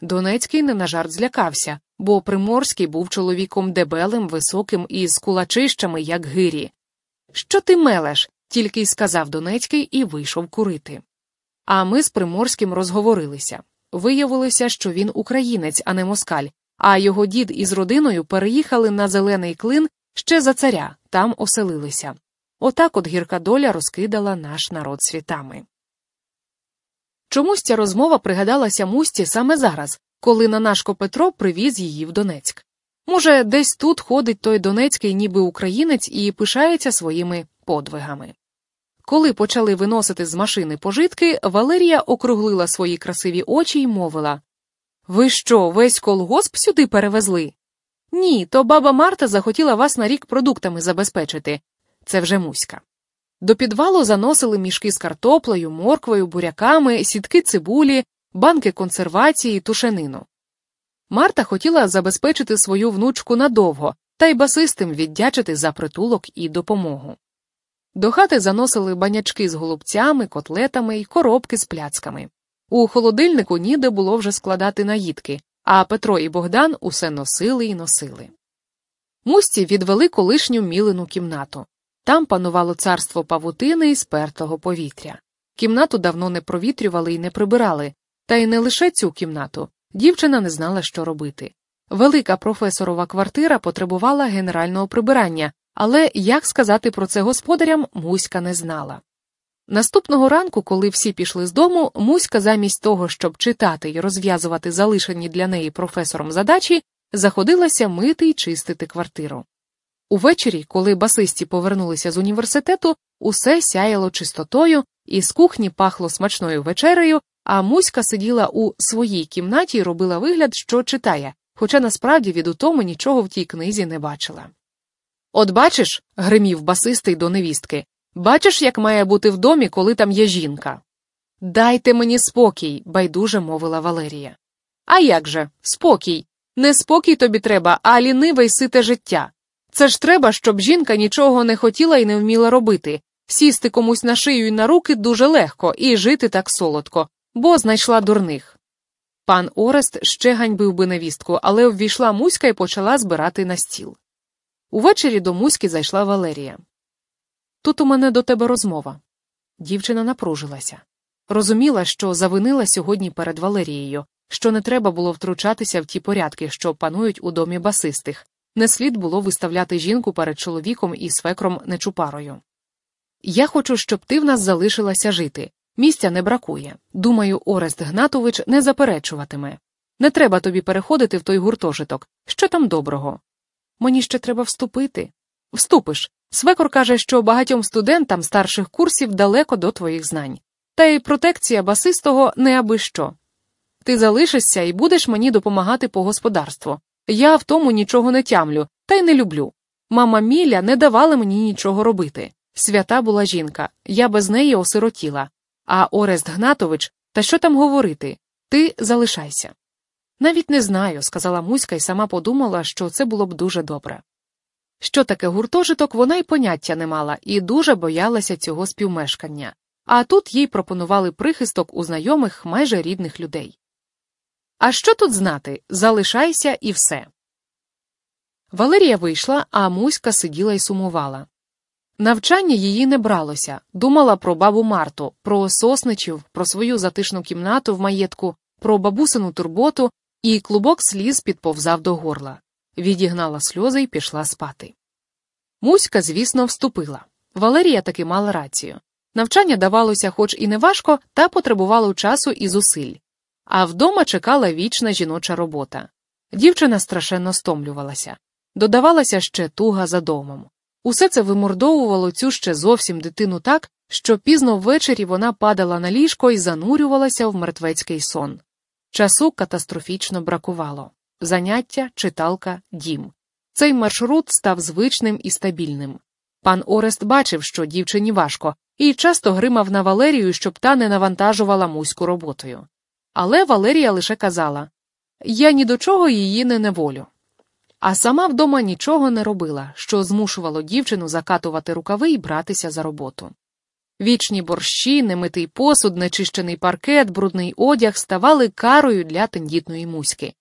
Донецький не на жарт злякався, бо Приморський був чоловіком дебелим, високим і з кулачищами, як гирі. Що ти мелеш? тільки й сказав Донецький і вийшов курити. А ми з Приморським розговорилися. Виявилося, що він українець, а не москаль, а його дід із родиною переїхали на зелений клин ще за царя, там оселилися. Отак от гірка доля розкидала наш народ світами. Чомусь ця розмова пригадалася мусті саме зараз, коли Нанашко Петро привіз її в Донецьк. Може, десь тут ходить той донецький, ніби українець, і пишається своїми подвигами. Коли почали виносити з машини пожитки, Валерія округлила свої красиві очі й мовила Ви що, весь колгосп сюди перевезли? Ні, то баба Марта захотіла вас на рік продуктами забезпечити. Це вже Муська. До підвалу заносили мішки з картоплею, морквою, буряками, сітки цибулі, банки консервації, тушенину. Марта хотіла забезпечити свою внучку надовго та й басистим віддячити за притулок і допомогу. До хати заносили банячки з голубцями, котлетами й коробки з пляцками. У холодильнику ніде було вже складати наїдки, а Петро і Богдан усе носили і носили. Мусті відвели колишню мілену кімнату. Там панувало царство павутини і спертого повітря. Кімнату давно не провітрювали і не прибирали, та й не лише цю кімнату. Дівчина не знала, що робити. Велика професорова квартира потребувала генерального прибирання, але як сказати про це господарям, Муська не знала. Наступного ранку, коли всі пішли з дому, Муська, замість того, щоб читати і розв'язувати залишені для неї професором задачі, заходилася мити й чистити квартиру. Увечері, коли басисті повернулися з університету, усе сяяло чистотою, і з кухні пахло смачною вечерею, а Муська сиділа у своїй кімнаті і робила вигляд, що читає, хоча насправді від утому нічого в тій книзі не бачила. От бачиш, гримів басистий до невістки, бачиш, як має бути в домі, коли там є жінка. Дайте мені спокій, байдуже мовила Валерія. А як же, спокій. Не спокій тобі треба, а ліниве й сите життя. Це ж треба, щоб жінка нічого не хотіла і не вміла робити, сісти комусь на шию і на руки дуже легко і жити так солодко, бо знайшла дурних. Пан Орест ще ганьбив би невістку, але ввійшла Муська і почала збирати на стіл. Увечері до Муськи зайшла Валерія. Тут у мене до тебе розмова. Дівчина напружилася. Розуміла, що завинила сьогодні перед Валерією, що не треба було втручатися в ті порядки, що панують у домі басистих, не слід було виставляти жінку перед чоловіком і свекром нечупарою. Я хочу, щоб ти в нас залишилася жити. Місця не бракує. Думаю, Орест Гнатович не заперечуватиме. Не треба тобі переходити в той гуртожиток. Що там доброго? Мені ще треба вступити. Вступиш. Свекор каже, що багатьом студентам старших курсів далеко до твоїх знань. Та й протекція басистого не аби що. Ти залишишся і будеш мені допомагати по господарству. Я в тому нічого не тямлю, та й не люблю. Мама Міля не давала мені нічого робити. Свята була жінка, я без неї осиротіла. А Орест Гнатович, та що там говорити? Ти залишайся. Навіть не знаю, сказала Муська і сама подумала, що це було б дуже добре. Що таке гуртожиток, вона й поняття не мала і дуже боялася цього співмешкання, а тут їй пропонували прихисток у знайомих майже рідних людей. А що тут знати? Залишайся і все. Валерія вийшла, а Муська сиділа і сумувала. Навчання її не бралося, думала про бабу Марту, про сосничів, про свою затишну кімнату в маєтку, про бабусину турботу, і клубок сліз підповзав до горла. Відігнала сльози і пішла спати. Муська, звісно, вступила. Валерія таки мала рацію. Навчання давалося, хоч і не важко, та потребувало часу і зусиль. А вдома чекала вічна жіноча робота. Дівчина страшенно стомлювалася, додавалася ще туга за домом. Усе це вимордовувало цю ще зовсім дитину так, що пізно ввечері вона падала на ліжко і занурювалася в мертвецький сон. Часу катастрофічно бракувало заняття, читалка, дім. Цей маршрут став звичним і стабільним. Пан Орест бачив, що дівчині важко, і часто гримав на Валерію, щоб та не навантажувала муську роботою. Але Валерія лише казала я ні до чого її не неволю. А сама вдома нічого не робила, що змушувало дівчину закатувати рукави і братися за роботу. Вічні борщі, немитий посуд, нечищений паркет, брудний одяг ставали карою для тендітної муськи.